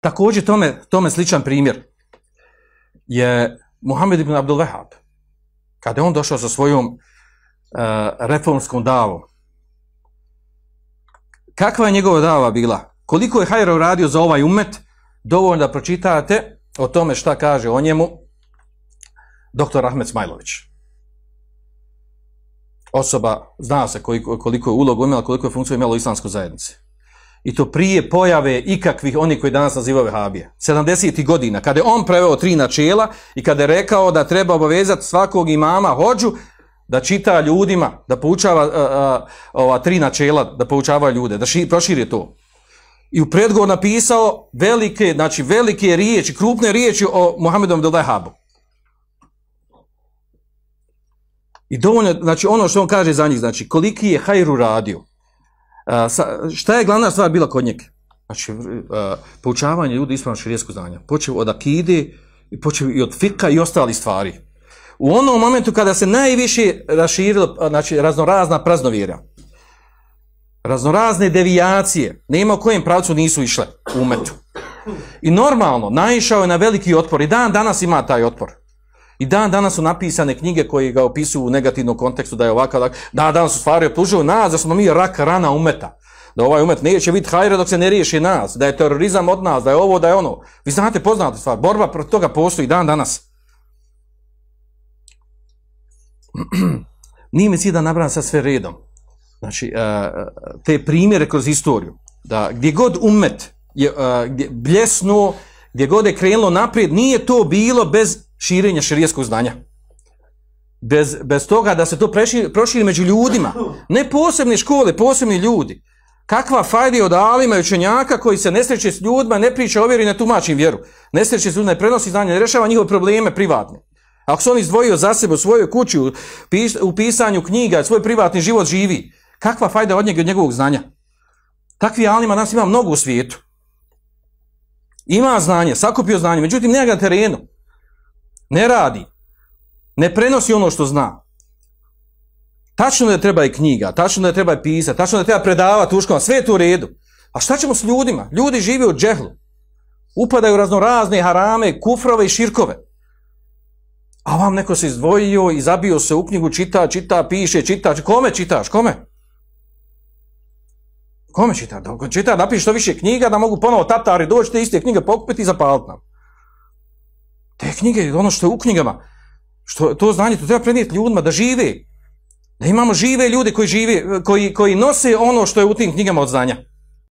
Također tome, tome sličan primjer je Muhammed ibn Abdul Wahab. Kada je on došao sa svojom uh, reformskom davom, kakva je njegova dava bila? Koliko je hajra uradio za ovaj umet, dovoljno da pročitate o tome šta kaže o njemu doktor Ahmed Smajlović. Osoba, zna se koliko, koliko je ulog imala, koliko je funkciju imala u islamskoj zajednici. I to prije pojave ikakvih oni koji danas nazivaju vehabije. 70. godina, kada je on preveo tri načela i kada je rekao da treba obavezati svakog imama hođu da čita ljudima, da poučava a, a, ova tri načela, da poučava ljude, da ši, proširi to. I u predgovor napisao velike, znači velike riječi, krupne riječi o Muhammedom del Vehabu. I dovoljno, znači ono što on kaže za njih, znači koliki je hajru radio, A, sa, šta je glavna stvar bila kod njega? Znači, a, poučavanje ljudi ispravno širijesko znanja. Počeo od akide, i počeo i od fika i ostali stvari. U onom momentu kada se najviše raširilo, znači, raznorazna praznovjera, raznorazne devijacije, nema u kojem pravcu nisu išle u umetu. I normalno, naišao je na veliki otpor. I dan danas ima taj otpor. I dan danas su napisane knjige koje ga opisuju u negativnom kontekstu da je ovakav, da danas su stvari optužuju nas, da smo mi rak rana umeta. Da ovaj umet neće biti hajre dok se ne riješi nas, da je terorizam od nas, da je ovo, da je ono. Vi znate, poznate stvar, borba protiv toga postoji dan danas. Nije mi cilj da nabram sa sve redom. Znači, e, e, te primjere kroz istoriju, da gdje god umet je e, gdje bljesnuo, gdje god je krenulo naprijed, nije to bilo bez širenja širijeskog znanja. Bez, bez toga da se to preširi, proširi među ljudima. Ne posebne škole, posebni ljudi. Kakva fajda od alima i učenjaka koji se ne sreće s ljudima, ne priča o vjeri, ne tumači vjeru. Ne sreće s ljudima, ne prenosi znanje, ne rešava njihove probleme privatne. Ako se on izdvojio za sebe u svojoj kući, u, pis, u pisanju knjiga, svoj privatni život živi, kakva fajda od njega od njegovog znanja? Takvi alima nas ima mnogo u svijetu. Ima znanje, sakupio znanje, međutim, nema ga na terenu ne radi, ne prenosi ono što zna. Tačno da treba i knjiga, tačno da treba i pisati, tačno da treba predavati uškama, sve je to u redu. A šta ćemo s ljudima? Ljudi žive u džehlu. Upadaju razno razne harame, kufrove i širkove. A vam neko se izdvojio i zabio se u knjigu, čita, čita, piše, čita. Kome čitaš? Kome? Kome čita? Da čita, napiši što više knjiga, da mogu ponovo tatari doći, te iste knjige pokupiti i zapaliti nam. Te knjige, ono što je u knjigama, što to znanje, to treba prenijeti ljudima da žive. Da imamo žive ljude koji žive, koji, koji nose ono što je u tim knjigama od znanja.